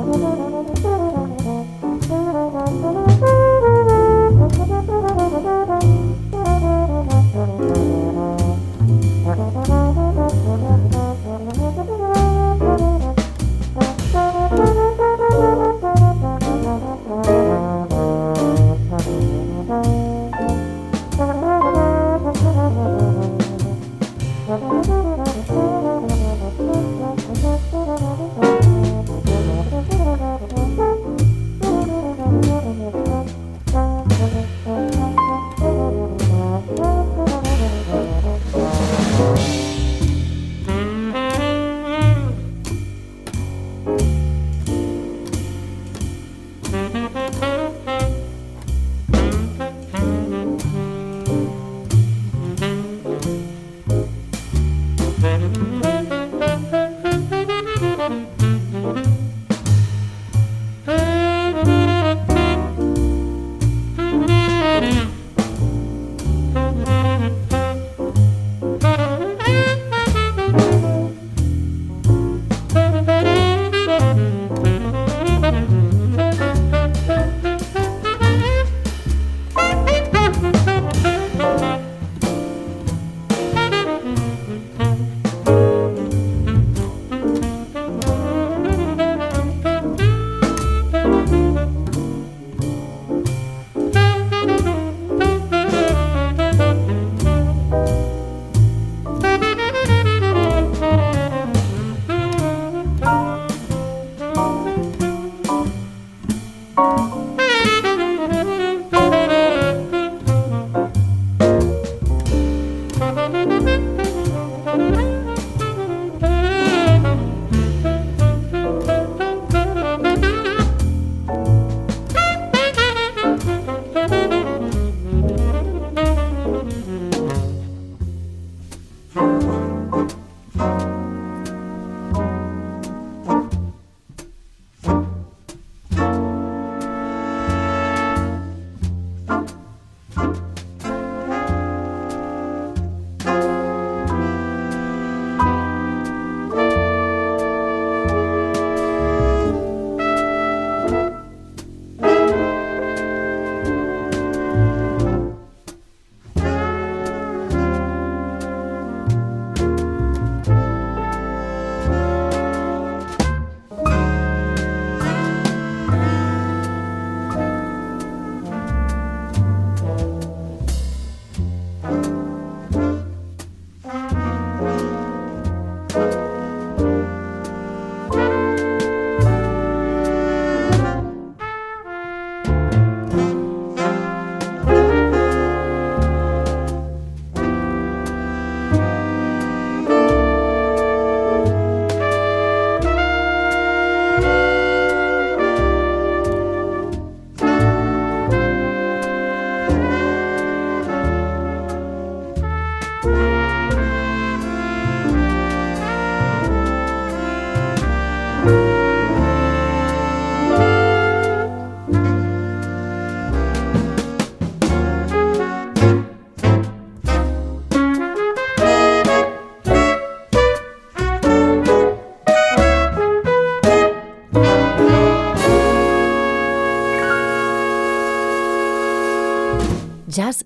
なららららららら。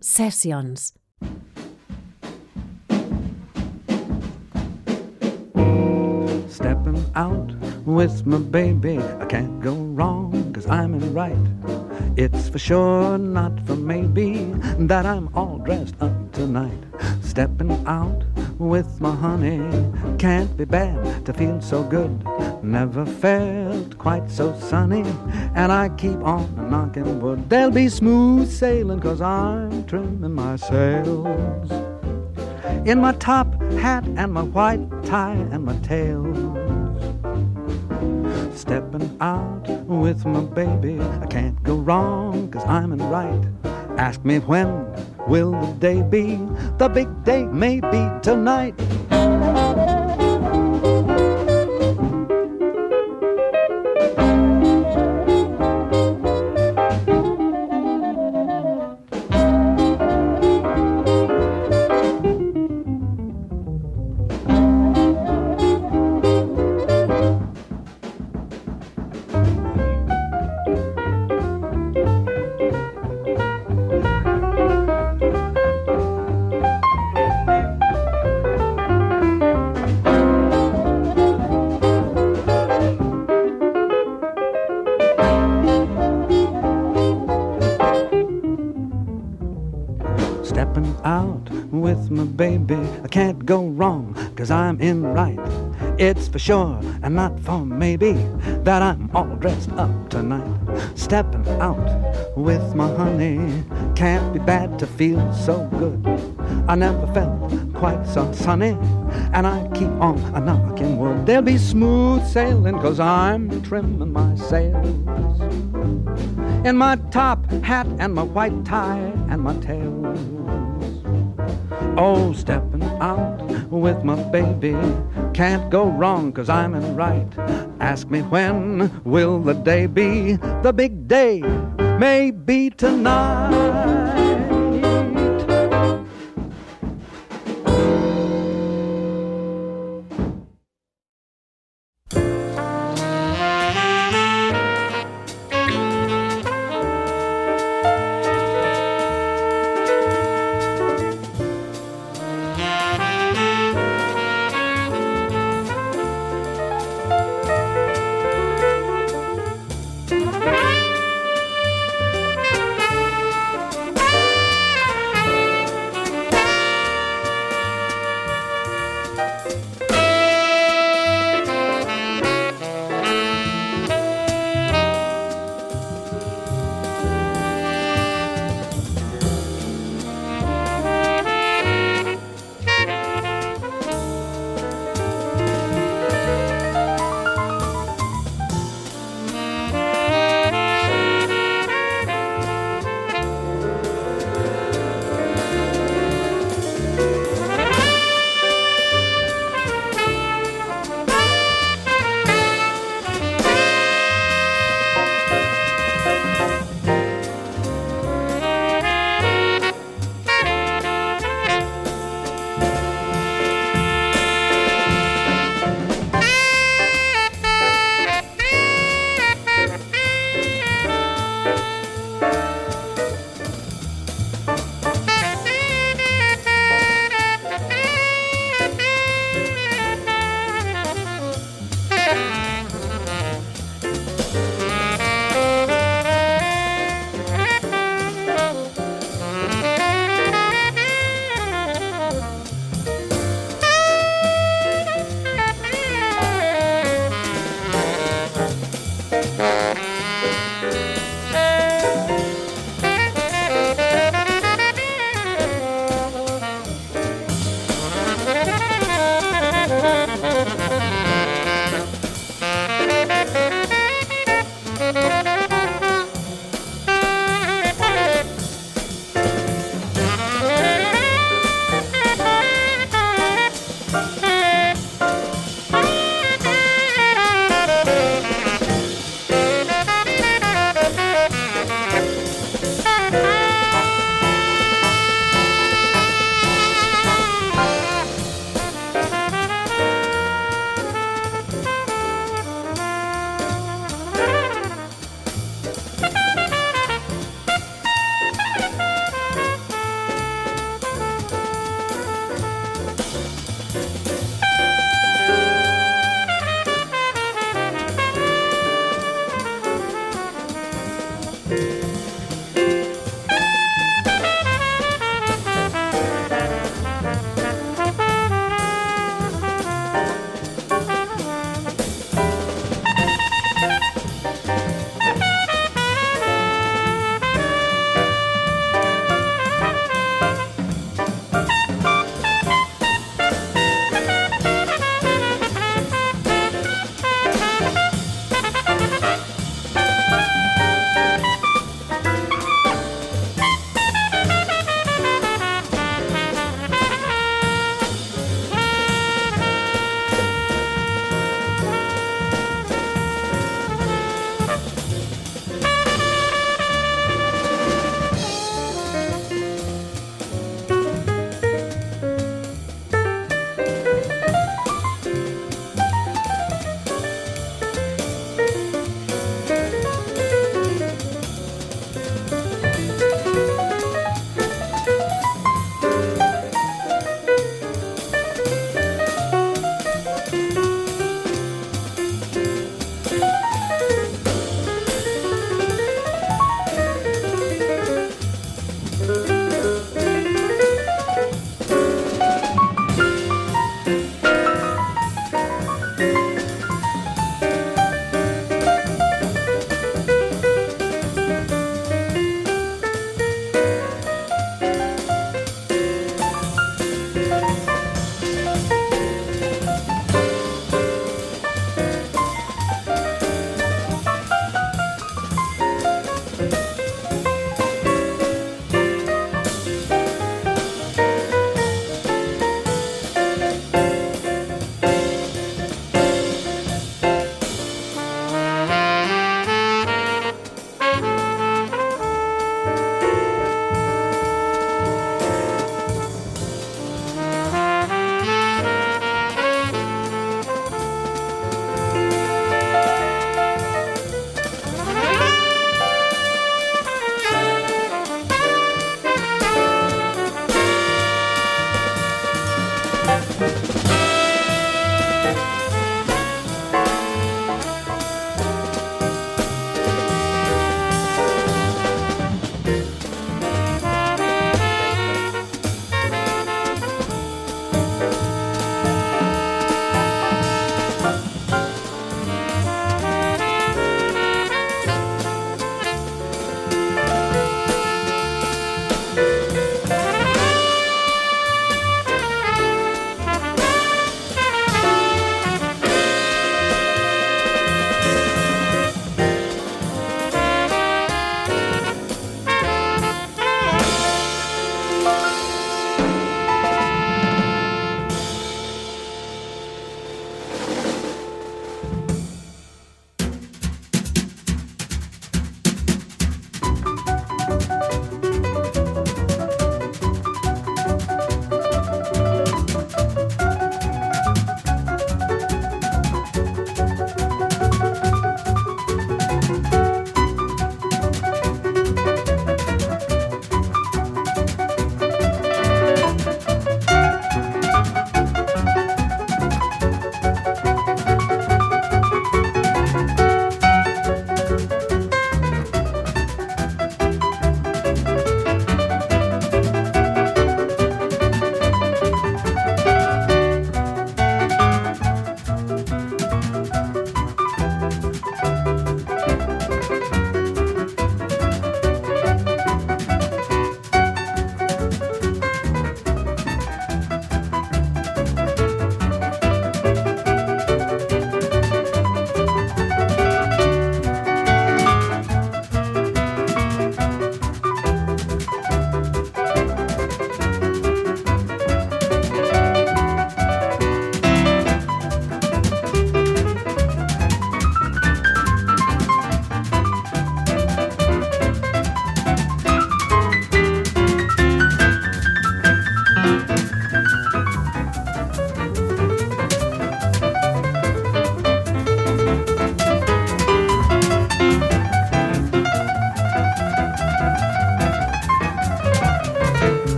Sessions. Stepping out with my baby, I can't go wrong, cause I'm in right. It's for sure, not for maybe, that I'm all dressed up tonight. Stepping out with my honey. Can't be bad to feel so good. Never felt quite so sunny. And I keep on knocking wood. There'll be smooth sailing cause I'm trimming my sails. In my top hat and my white tie and my tails. Stepping out with my baby. I can't go wrong cause I'm in right. Ask me when will the day be? The big day may be tonight. Baby. I can't go wrong, cause I'm in right. It's for sure and not for maybe that I'm all dressed up tonight. Stepping out with my honey. Can't be bad to feel so good. I never felt quite so sunny. And I keep on a knocking wood. There'll be smooth sailing, cause I'm trimming my sails. In my top hat and my white tie and my tails. Oh, stepping out with my baby. Can't go wrong, cause I'm in right. Ask me when will the day be? The big day may be tonight.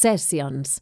Sessions.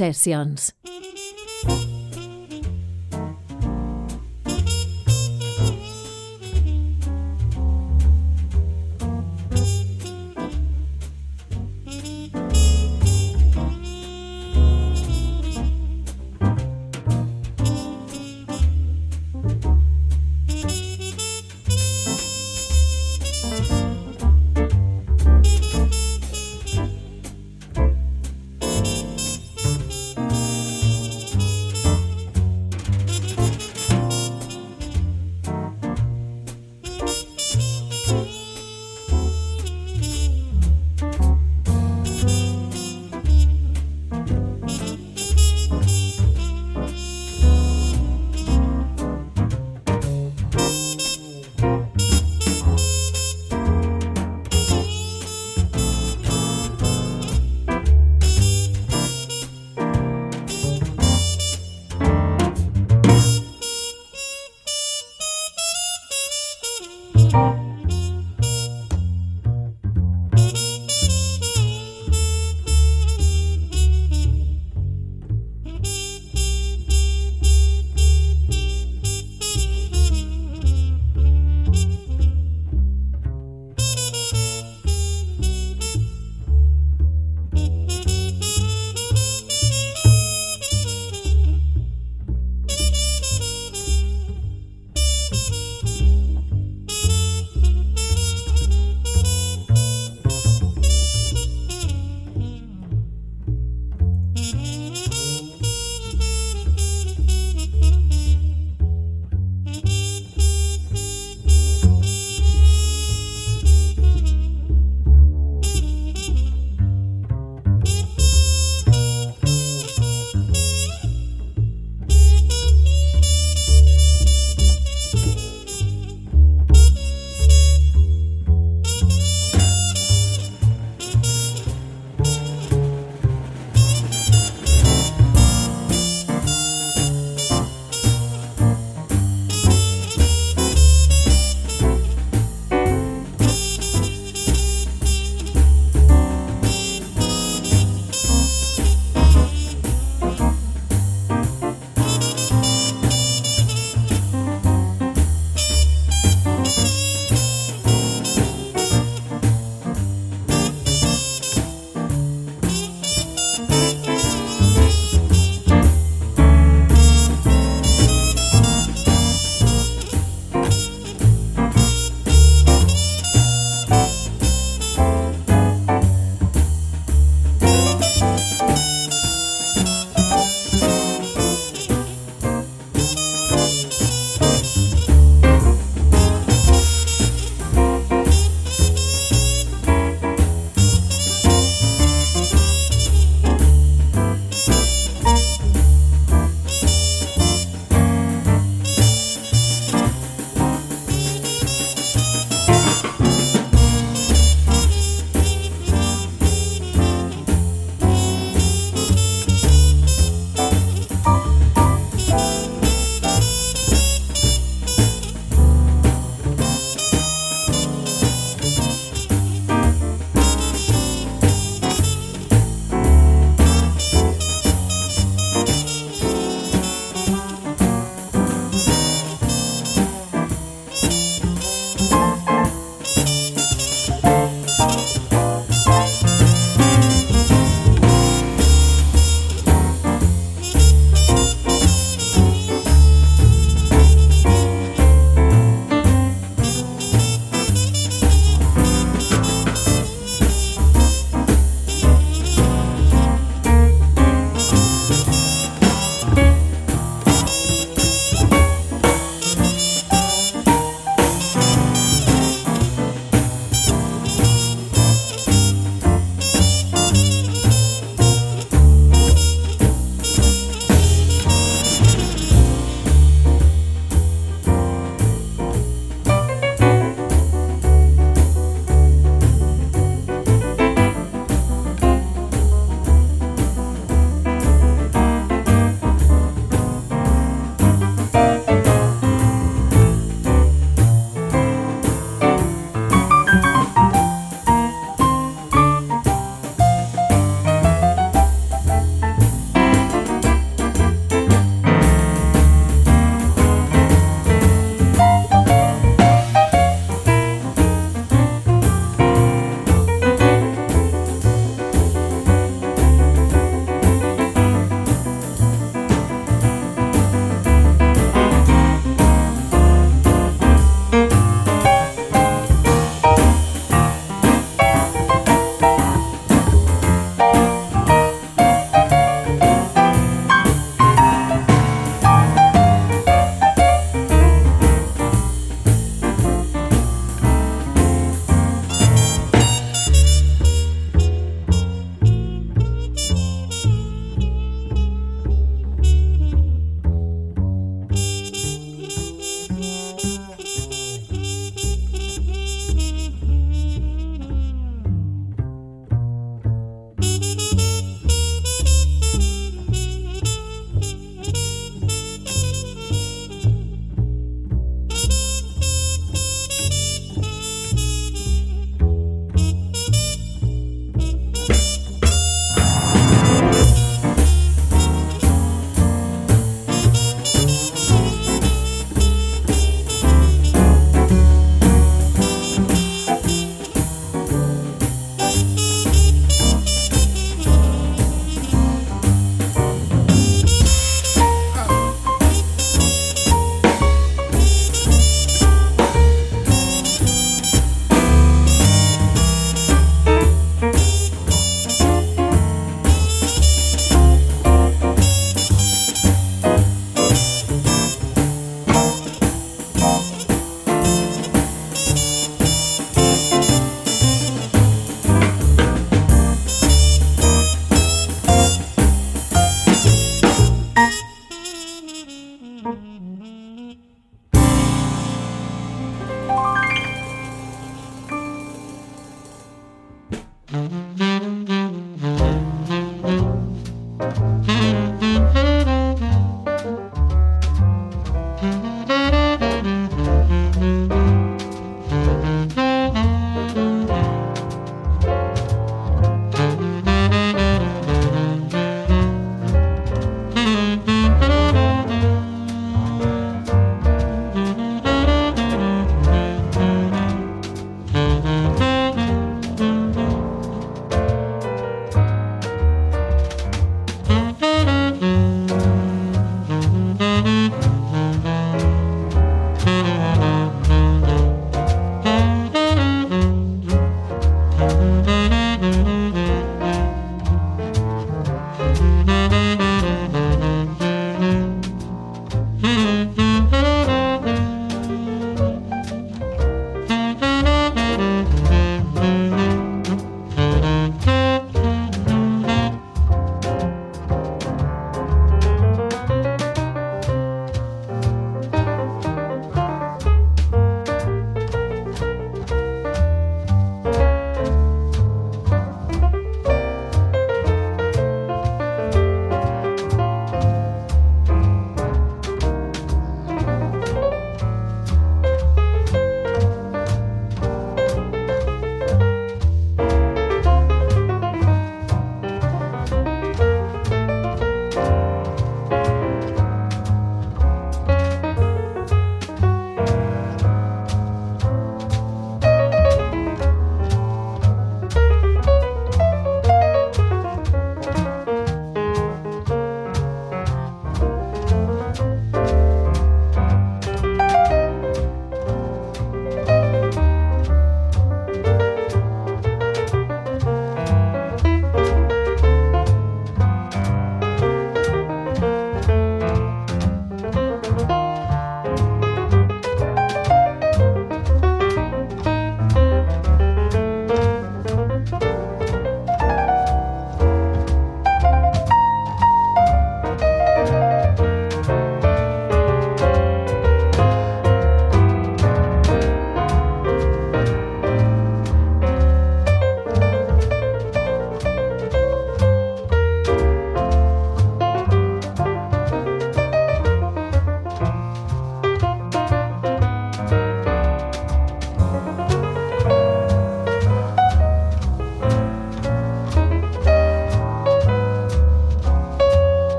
Sessions.